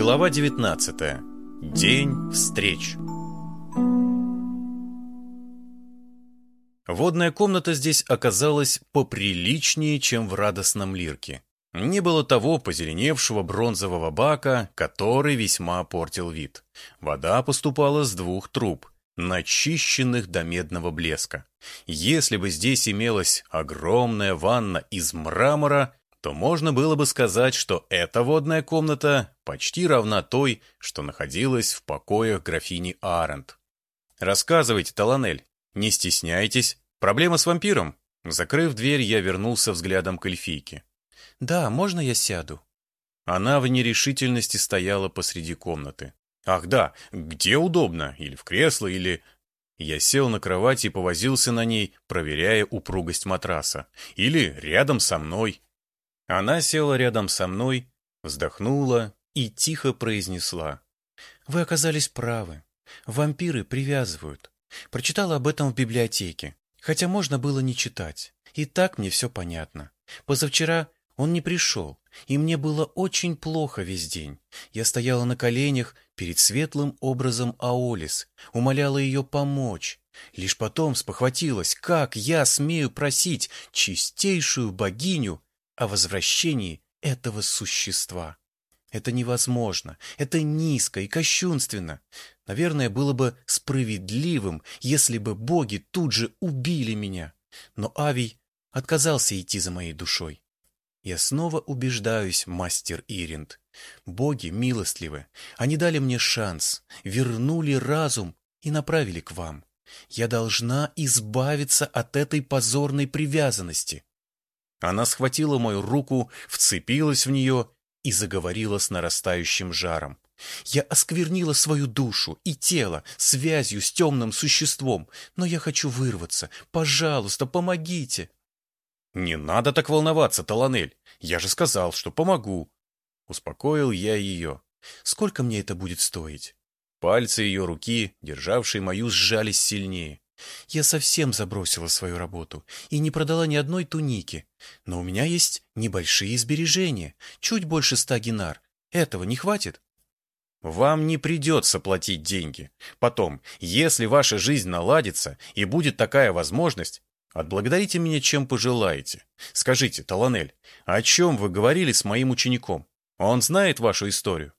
Глава 19. День встреч. Водная комната здесь оказалась поприличнее, чем в радостном лирке. Не было того позеленевшего бронзового бака, который весьма портил вид. Вода поступала с двух труб, начищенных до медного блеска. Если бы здесь имелась огромная ванна из мрамора, то можно было бы сказать, что эта водная комната почти равна той, что находилась в покоях графини Арент. «Рассказывайте, Таланель, не стесняйтесь. Проблема с вампиром?» Закрыв дверь, я вернулся взглядом к эльфийке. «Да, можно я сяду?» Она в нерешительности стояла посреди комнаты. «Ах да, где удобно? Или в кресло, или...» Я сел на кровать и повозился на ней, проверяя упругость матраса. Или рядом со мной. Она села рядом со мной, вздохнула и тихо произнесла. «Вы оказались правы. Вампиры привязывают. Прочитала об этом в библиотеке. Хотя можно было не читать. И так мне все понятно. Позавчера он не пришел, и мне было очень плохо весь день. Я стояла на коленях перед светлым образом Аолис, умоляла ее помочь. Лишь потом спохватилась, как я смею просить чистейшую богиню о возвращении этого существа. Это невозможно, это низко и кощунственно. Наверное, было бы справедливым, если бы боги тут же убили меня. Но Авий отказался идти за моей душой. Я снова убеждаюсь, мастер Иринд. Боги милостливы. Они дали мне шанс, вернули разум и направили к вам. Я должна избавиться от этой позорной привязанности. Она схватила мою руку, вцепилась в нее и заговорила с нарастающим жаром. Я осквернила свою душу и тело связью с темным существом, но я хочу вырваться. Пожалуйста, помогите. «Не надо так волноваться, Таланель. Я же сказал, что помогу». Успокоил я ее. «Сколько мне это будет стоить?» Пальцы ее руки, державшие мою, сжались сильнее. «Я совсем забросила свою работу и не продала ни одной туники. Но у меня есть небольшие сбережения, чуть больше ста гинар. Этого не хватит?» Вам не придется платить деньги. Потом, если ваша жизнь наладится и будет такая возможность, Отблагодарите меня, чем пожелаете. Скажите, Таланель, о чем вы говорили с моим учеником? Он знает вашу историю?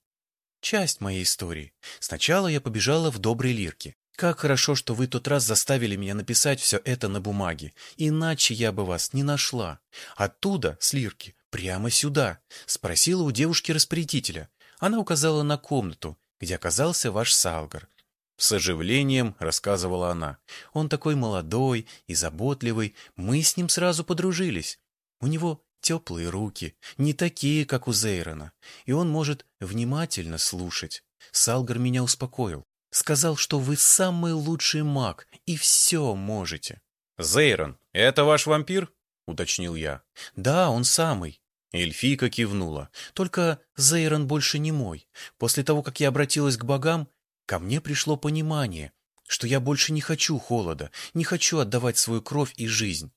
Часть моей истории. Сначала я побежала в доброй лирке. Как хорошо, что вы тот раз заставили меня написать все это на бумаге. Иначе я бы вас не нашла. Оттуда, с лирки, прямо сюда. Спросила у девушки-распорядителя. Она указала на комнату, где оказался ваш Салгар. С оживлением рассказывала она. Он такой молодой и заботливый, мы с ним сразу подружились. У него теплые руки, не такие, как у Зейрона, и он может внимательно слушать. Салгар меня успокоил. Сказал, что вы самый лучший маг и все можете. «Зейрон, это ваш вампир?» — уточнил я. «Да, он самый». Эльфийка кивнула. «Только Зейрон больше не мой. После того, как я обратилась к богам, Ко мне пришло понимание, что я больше не хочу холода, не хочу отдавать свою кровь и жизнь.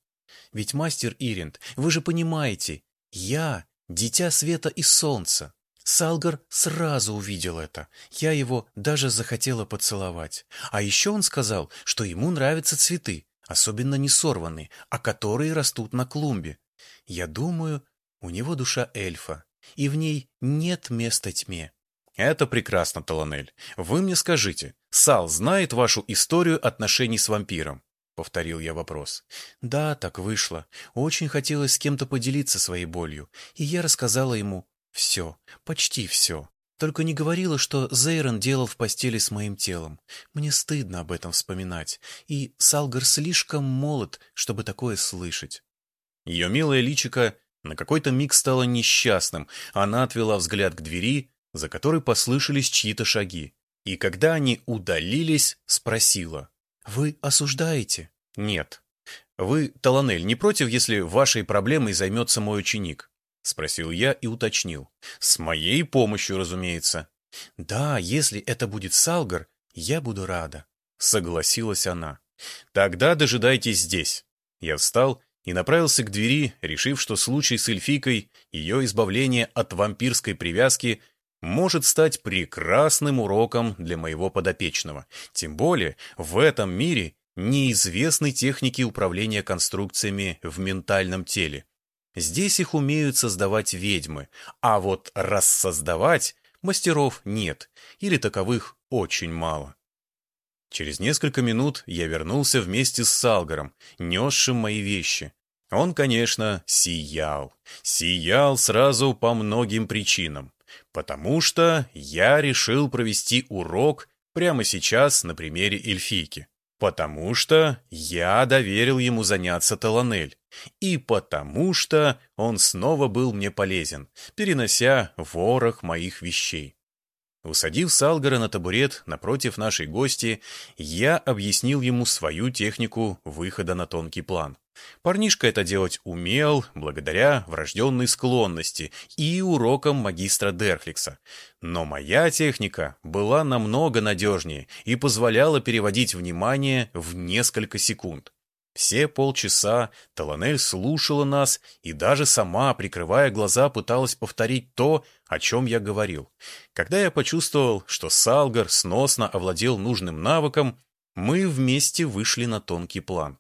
Ведь, мастер Иринд, вы же понимаете, я — дитя света и солнца. Салгар сразу увидел это. Я его даже захотела поцеловать. А еще он сказал, что ему нравятся цветы, особенно не сорванные, а которые растут на клумбе. Я думаю, у него душа эльфа, и в ней нет места тьме. «Это прекрасно, Таланель. Вы мне скажите, Сал знает вашу историю отношений с вампиром?» — повторил я вопрос. «Да, так вышло. Очень хотелось с кем-то поделиться своей болью, и я рассказала ему все, почти все. Только не говорила, что Зейрон делал в постели с моим телом. Мне стыдно об этом вспоминать, и Салгар слишком молод, чтобы такое слышать». Ее милое личико на какой-то миг стало несчастным. Она отвела взгляд к двери, за которой послышались чьи-то шаги. И когда они удалились, спросила. «Вы осуждаете?» «Нет». «Вы, Таланель, не против, если вашей проблемой займется мой ученик?» Спросил я и уточнил. «С моей помощью, разумеется». «Да, если это будет Салгар, я буду рада», — согласилась она. «Тогда дожидайтесь здесь». Я встал и направился к двери, решив, что случай с эльфикой, ее избавление от вампирской привязки может стать прекрасным уроком для моего подопечного. Тем более в этом мире неизвестны техники управления конструкциями в ментальном теле. Здесь их умеют создавать ведьмы, а вот рассоздавать мастеров нет, или таковых очень мало. Через несколько минут я вернулся вместе с Салгаром, несшим мои вещи. Он, конечно, сиял. Сиял сразу по многим причинам. Потому что я решил провести урок прямо сейчас на примере эльфийки. Потому что я доверил ему заняться Таланель. И потому что он снова был мне полезен, перенося ворох моих вещей. Усадив Салгара на табурет напротив нашей гости, я объяснил ему свою технику выхода на тонкий план. Парнишка это делать умел, благодаря врожденной склонности и урокам магистра Дерфликса. Но моя техника была намного надежнее и позволяла переводить внимание в несколько секунд. Все полчаса Таланель слушала нас и даже сама, прикрывая глаза, пыталась повторить то, о чем я говорил. Когда я почувствовал, что Салгар сносно овладел нужным навыком, мы вместе вышли на тонкий план.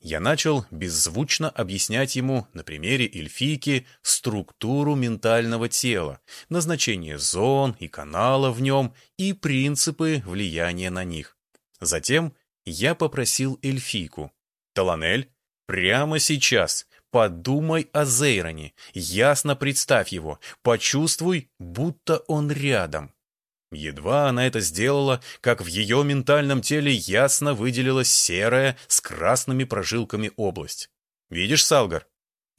Я начал беззвучно объяснять ему на примере эльфийки структуру ментального тела, назначение зон и каналов в нем и принципы влияния на них. Затем я попросил эльфийку. «Таланель, прямо сейчас подумай о Зейроне, ясно представь его, почувствуй, будто он рядом». Едва она это сделала, как в ее ментальном теле ясно выделилась серая с красными прожилками область. «Видишь, Салгар?»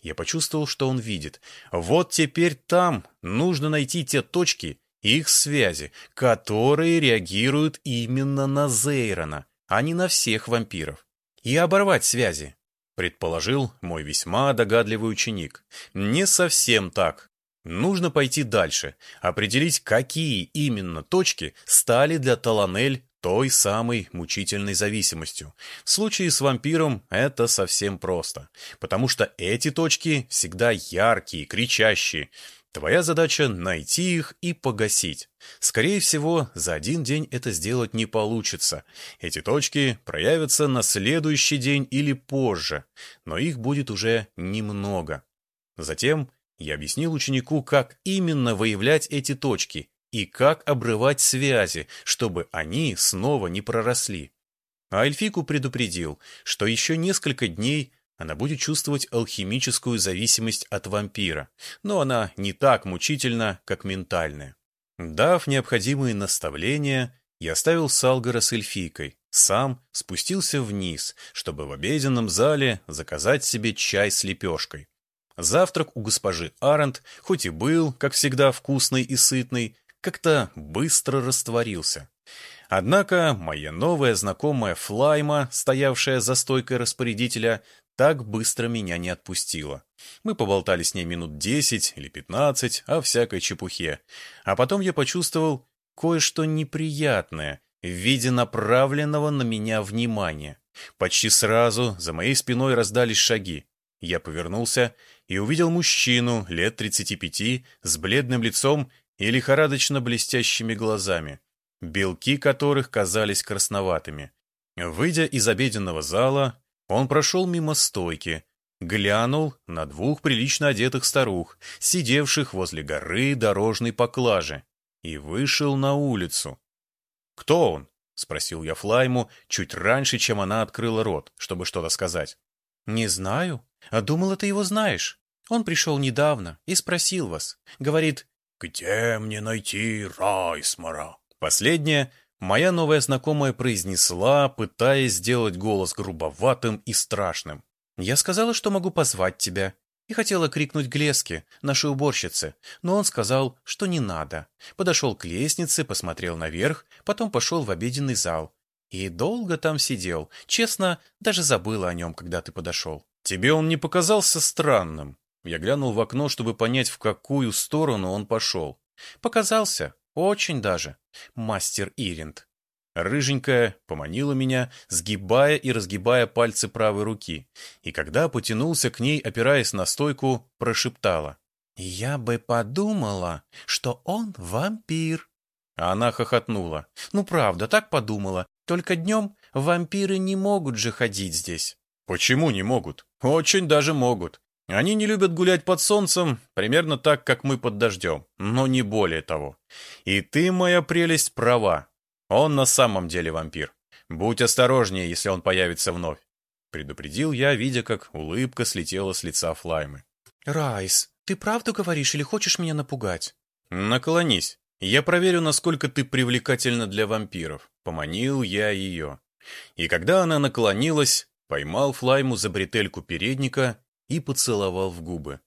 Я почувствовал, что он видит. «Вот теперь там нужно найти те точки, их связи, которые реагируют именно на Зейрона, а не на всех вампиров. И оборвать связи, предположил мой весьма догадливый ученик. Не совсем так. Нужно пойти дальше, определить, какие именно точки стали для Таланель той самой мучительной зависимостью. В случае с вампиром это совсем просто, потому что эти точки всегда яркие, кричащие. Твоя задача — найти их и погасить. Скорее всего, за один день это сделать не получится. Эти точки проявятся на следующий день или позже, но их будет уже немного. Затем я объяснил ученику, как именно выявлять эти точки и как обрывать связи, чтобы они снова не проросли. А Эльфику предупредил, что еще несколько дней она будет чувствовать алхимическую зависимость от вампира, но она не так мучительна, как ментальная. Дав необходимые наставления, я оставил Салгара с эльфийкой, сам спустился вниз, чтобы в обеденном зале заказать себе чай с лепешкой. Завтрак у госпожи Арент, хоть и был, как всегда, вкусный и сытный, как-то быстро растворился. Однако моя новая знакомая Флайма, стоявшая за стойкой распорядителя, так быстро меня не отпустила. Мы поболтали с ней минут десять или пятнадцать о всякой чепухе. А потом я почувствовал кое-что неприятное в виде направленного на меня внимания. Почти сразу за моей спиной раздались шаги. Я повернулся и увидел мужчину лет 35 с бледным лицом и лихорадочно блестящими глазами, белки которых казались красноватыми. Выйдя из обеденного зала, он прошел мимо стойки, глянул на двух прилично одетых старух, сидевших возле горы дорожной поклажи, и вышел на улицу. «Кто он?» — спросил я Флайму чуть раньше, чем она открыла рот, чтобы что-то сказать. «Не знаю. А думала, ты его знаешь. Он пришел недавно и спросил вас. Говорит, «Где мне найти Райсмара?» Последнее моя новая знакомая произнесла, пытаясь сделать голос грубоватым и страшным. «Я сказала, что могу позвать тебя, и хотела крикнуть Глеске, нашей уборщице, но он сказал, что не надо. Подошел к лестнице, посмотрел наверх, потом пошел в обеденный зал. И долго там сидел. Честно, даже забыла о нем, когда ты подошел. Тебе он не показался странным? Я глянул в окно, чтобы понять, в какую сторону он пошел. Показался. Очень даже. Мастер Иринд. Рыженькая поманила меня, сгибая и разгибая пальцы правой руки, и когда потянулся к ней, опираясь на стойку, прошептала. «Я бы подумала, что он вампир». Она хохотнула. «Ну правда, так подумала. Только днем вампиры не могут же ходить здесь». «Почему не могут? Очень даже могут. Они не любят гулять под солнцем, примерно так, как мы под дождем, но не более того. И ты, моя прелесть, права. Он на самом деле вампир. Будь осторожнее, если он появится вновь. Предупредил я, видя, как улыбка слетела с лица Флаймы. «Райс, ты правду говоришь или хочешь меня напугать?» «Наклонись. Я проверю, насколько ты привлекательна для вампиров». Поманил я ее. И когда она наклонилась, поймал Флайму за бретельку передника и поцеловал в губы.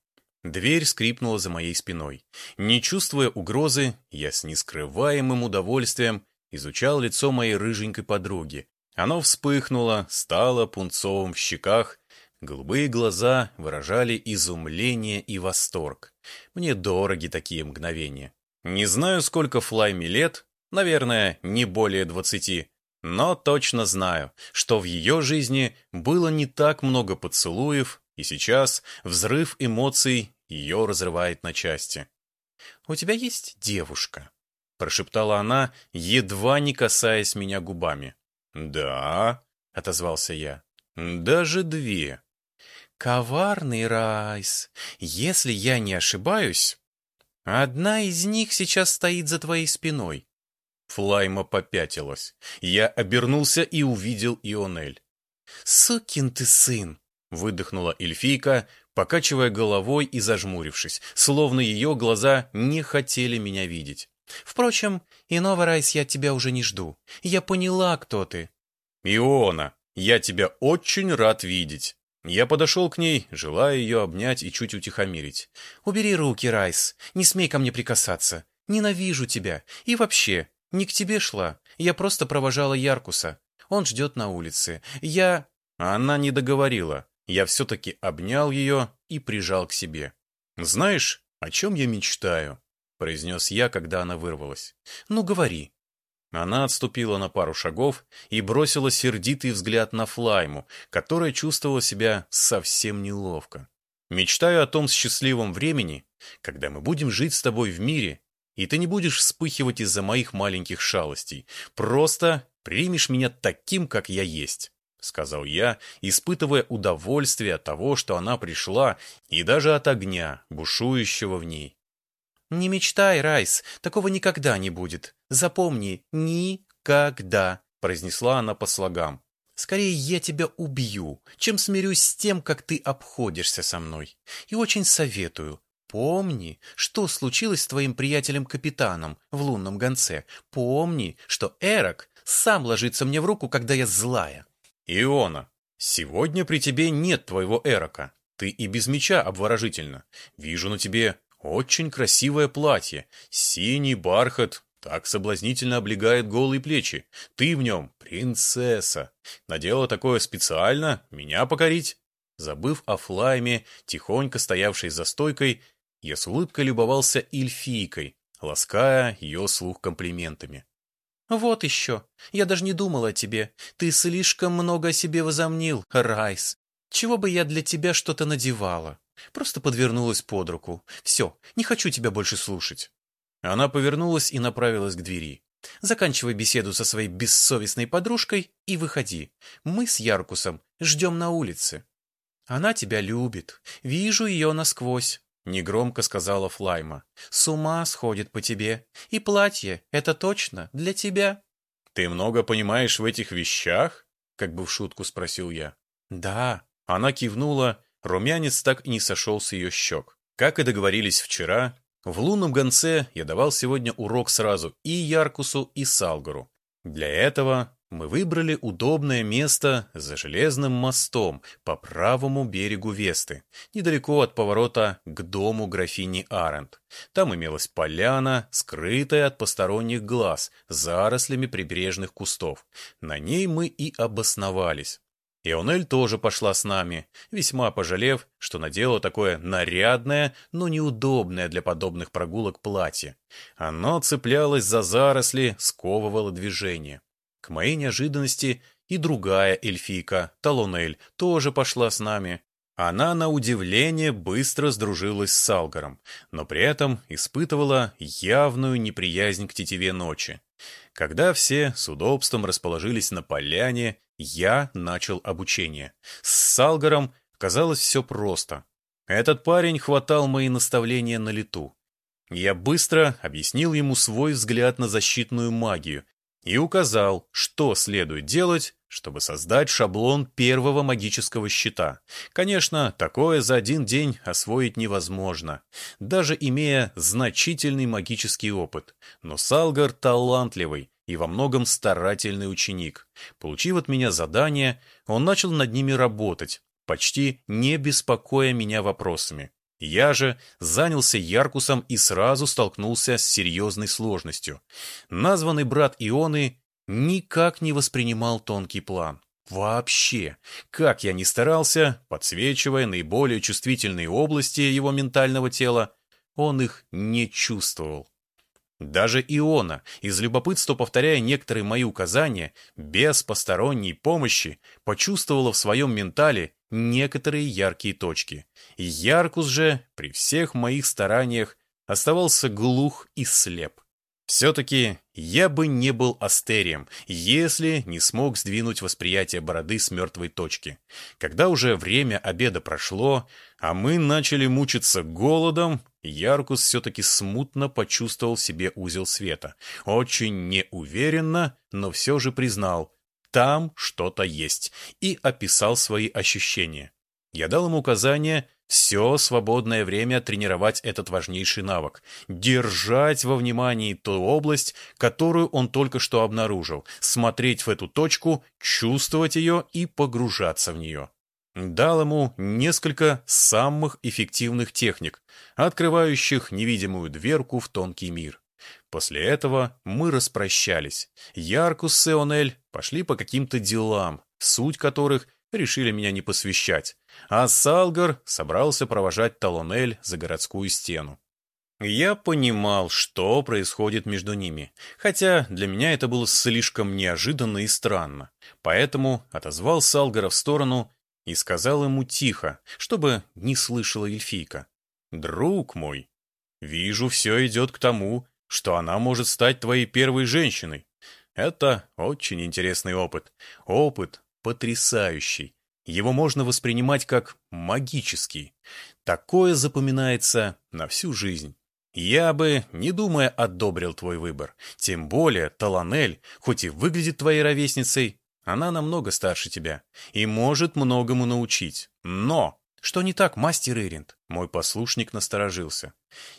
Дверь скрипнула за моей спиной. Не чувствуя угрозы, я с нескрываемым удовольствием изучал лицо моей рыженькой подруги. Оно вспыхнуло, стало пунцовым в щеках, голубые глаза выражали изумление и восторг. Мне дороги такие мгновения. Не знаю, сколько Флайме лет, наверное, не более двадцати, но точно знаю, что в ее жизни было не так много поцелуев, и сейчас взрыв эмоций ее разрывает на части. «У тебя есть девушка?» прошептала она, едва не касаясь меня губами. «Да», — отозвался я, — «даже две». «Коварный Райс, если я не ошибаюсь, одна из них сейчас стоит за твоей спиной». Флайма попятилась. Я обернулся и увидел Ионель. «Сукин ты сын!» — выдохнула эльфийка, покачивая головой и зажмурившись, словно ее глаза не хотели меня видеть. Впрочем, иного, Райс, я тебя уже не жду. Я поняла, кто ты. Иона, я тебя очень рад видеть. Я подошел к ней, желая ее обнять и чуть утихомирить. Убери руки, Райс. Не смей ко мне прикасаться. Ненавижу тебя. И вообще, не к тебе шла. Я просто провожала Яркуса. Он ждет на улице. Я... Она не договорила. Я все-таки обнял ее и прижал к себе. Знаешь, о чем я мечтаю? произнес я, когда она вырвалась. «Ну, говори». Она отступила на пару шагов и бросила сердитый взгляд на Флайму, которая чувствовала себя совсем неловко. «Мечтаю о том счастливом времени, когда мы будем жить с тобой в мире, и ты не будешь вспыхивать из-за моих маленьких шалостей. Просто примешь меня таким, как я есть». — сказал я, испытывая удовольствие от того, что она пришла, и даже от огня, бушующего в ней. «Не мечтай, Райс, такого никогда не будет. Запомни, никогда», — произнесла она по слогам. «Скорее я тебя убью, чем смирюсь с тем, как ты обходишься со мной. И очень советую, помни, что случилось с твоим приятелем-капитаном в лунном гонце. Помни, что Эрок сам ложится мне в руку, когда я злая». «Иона, сегодня при тебе нет твоего Эрока. Ты и без меча обворожительно. Вижу на тебе очень красивое платье, синий бархат, так соблазнительно облегает голые плечи. Ты в нем принцесса. Надела такое специально, меня покорить. Забыв о Флайме, тихонько стоявшей за стойкой, я с улыбкой любовался эльфийкой, лаская ее слух комплиментами. «Вот еще. Я даже не думал о тебе. Ты слишком много о себе возомнил, Райс. Чего бы я для тебя что-то надевала?» Просто подвернулась под руку. Все, не хочу тебя больше слушать. Она повернулась и направилась к двери. Заканчивай беседу со своей бессовестной подружкой и выходи. Мы с Яркусом ждем на улице. Она тебя любит. Вижу ее насквозь. Негромко сказала Флайма. С ума сходит по тебе. И платье, это точно, для тебя. Ты много понимаешь в этих вещах? Как бы в шутку спросил я. Да. Она кивнула Румянец так и не сошел с ее щек. Как и договорились вчера, в лунном гонце я давал сегодня урок сразу и Яркусу, и Салгару. Для этого мы выбрали удобное место за железным мостом по правому берегу Весты, недалеко от поворота к дому графини Арент. Там имелась поляна, скрытая от посторонних глаз, зарослями прибрежных кустов. На ней мы и обосновались. Ионель тоже пошла с нами, весьма пожалев, что надела такое нарядное, но неудобное для подобных прогулок платье. Оно цеплялось за заросли, сковывало движение. К моей неожиданности и другая эльфийка, Талонель, тоже пошла с нами. Она, на удивление, быстро сдружилась с Салгаром, но при этом испытывала явную неприязнь к тетиве ночи. Когда все с удобством расположились на поляне, я начал обучение. С Салгаром казалось все просто. Этот парень хватал мои наставления на лету. Я быстро объяснил ему свой взгляд на защитную магию и указал, что следует делать, чтобы создать шаблон первого магического щита. Конечно, такое за один день освоить невозможно, даже имея значительный магический опыт. Но Салгар талантливый и во многом старательный ученик. Получив от меня задание, он начал над ними работать, почти не беспокоя меня вопросами. Я же занялся Яркусом и сразу столкнулся с серьезной сложностью. Названный брат Ионы никак не воспринимал тонкий план. Вообще, как я ни старался, подсвечивая наиболее чувствительные области его ментального тела, он их не чувствовал. Даже Иона, из любопытства повторяя некоторые мои указания, без посторонней помощи, почувствовала в своем ментале некоторые яркие точки. Яркус же, при всех моих стараниях, оставался глух и слеп. Все-таки я бы не был астерием, если не смог сдвинуть восприятие бороды с мертвой точки. Когда уже время обеда прошло, а мы начали мучиться голодом, Яркус все-таки смутно почувствовал себе узел света. Очень неуверенно, но все же признал, там что-то есть, и описал свои ощущения. Я дал ему указание все свободное время тренировать этот важнейший навык, держать во внимании ту область, которую он только что обнаружил, смотреть в эту точку, чувствовать ее и погружаться в нее. Дал ему несколько самых эффективных техник, открывающих невидимую дверку в тонкий мир. После этого мы распрощались. Яркус с Эонель пошли по каким-то делам, суть которых решили меня не посвящать, а Салгар собрался провожать Талонель за городскую стену. Я понимал, что происходит между ними, хотя для меня это было слишком неожиданно и странно, поэтому отозвал Салгара в сторону и сказал ему тихо, чтобы не слышала эльфийка. «Друг мой, вижу, все идет к тому, что она может стать твоей первой женщиной. Это очень интересный опыт. Опыт потрясающий. Его можно воспринимать как магический. Такое запоминается на всю жизнь. Я бы, не думая, одобрил твой выбор. Тем более Таланель, хоть и выглядит твоей ровесницей, она намного старше тебя и может многому научить. Но... Что не так, мастер Иринд? Мой послушник насторожился.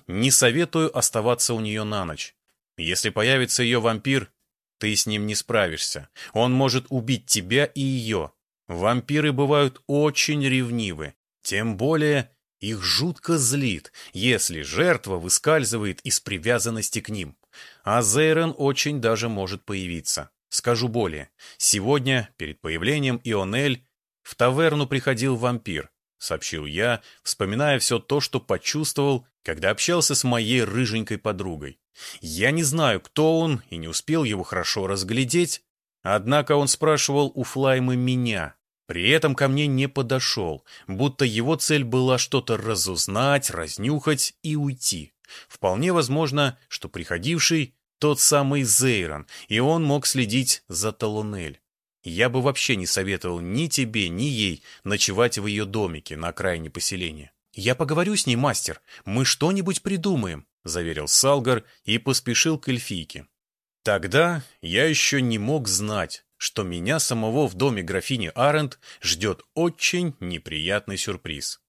Не советую оставаться у нее на ночь. Если появится ее вампир, ты с ним не справишься. Он может убить тебя и ее. Вампиры бывают очень ревнивы. Тем более их жутко злит, если жертва выскальзывает из привязанности к ним. А Зейрон очень даже может появиться. Скажу более. Сегодня, перед появлением Ионель, в таверну приходил вампир, сообщил я, вспоминая все то, что почувствовал, когда общался с моей рыженькой подругой. Я не знаю, кто он, и не успел его хорошо разглядеть, однако он спрашивал у Флаймы меня. При этом ко мне не подошел, будто его цель была что-то разузнать, разнюхать и уйти. Вполне возможно, что приходивший тот самый Зейрон, и он мог следить за Талунель. Я бы вообще не советовал ни тебе, ни ей ночевать в ее домике на окраине поселения. «Я поговорю с ней, мастер. Мы что-нибудь придумаем», — заверил Салгар и поспешил к эльфийке. Тогда я еще не мог знать, что меня самого в доме графини Арент ждет очень неприятный сюрприз.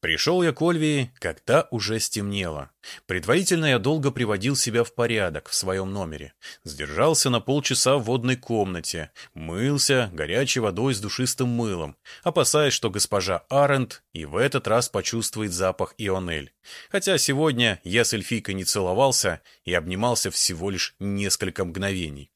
Пришел я к Ольвии, когда уже стемнело. Предварительно я долго приводил себя в порядок в своем номере. Сдержался на полчаса в водной комнате, мылся горячей водой с душистым мылом, опасаясь, что госпожа Арент и в этот раз почувствует запах Ионель. Хотя сегодня я с эльфийкой не целовался и обнимался всего лишь несколько мгновений.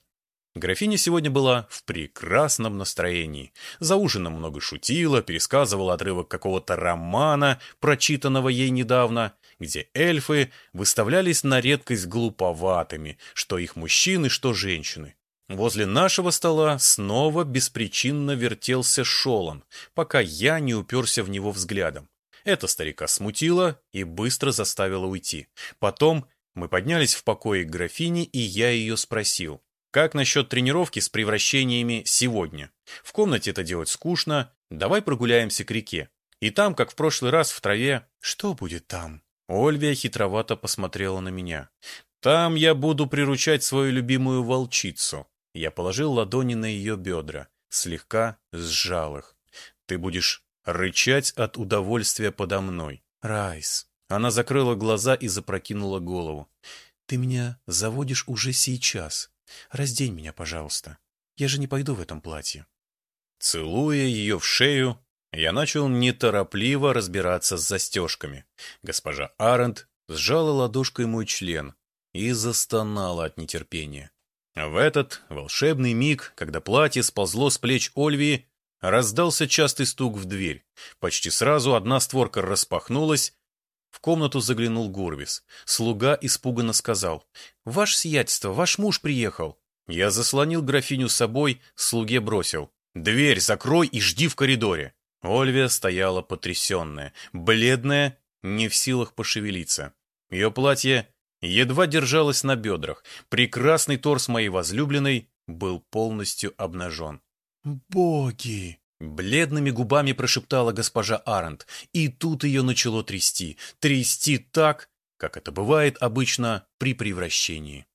Графиня сегодня была в прекрасном настроении. За ужином много шутила, пересказывала отрывок какого-то романа, прочитанного ей недавно, где эльфы выставлялись на редкость глуповатыми, что их мужчины, что женщины. Возле нашего стола снова беспричинно вертелся Шолон, пока я не уперся в него взглядом. Это старика смутило и быстро заставило уйти. Потом мы поднялись в покое к графине, и я ее спросил, как насчет тренировки с превращениями сегодня? В комнате это делать скучно, давай прогуляемся к реке. И там, как в прошлый раз, в траве... Что будет там? Ольвия хитровато посмотрела на меня. Там я буду приручать свою любимую волчицу. Я положил ладони на ее бедра, слегка сжал их. Ты будешь рычать от удовольствия подо мной. Райс. Она закрыла глаза и запрокинула голову. Ты меня заводишь уже сейчас. Раздень меня, пожалуйста. Я же не пойду в этом платье. Целуя ее в шею, я начал неторопливо разбираться с застежками. Госпожа Арент сжала ладошкой мой член и застонала от нетерпения. В этот волшебный миг, когда платье сползло с плеч Ольвии, раздался частый стук в дверь. Почти сразу одна створка распахнулась. В комнату заглянул Гурвис. Слуга испуганно сказал. «Ваше сиятельство, ваш муж приехал». Я заслонил графиню собой, слуге бросил. «Дверь закрой и жди в коридоре». Ольвия стояла потрясенная, бледная, не в силах пошевелиться. Ее платье едва держалось на бедрах. Прекрасный торс моей возлюбленной был полностью обнажен. «Боги!» — бледными губами прошептала госпожа Арент, и тут ее начало трясти. Трясти так, как это бывает обычно при превращении.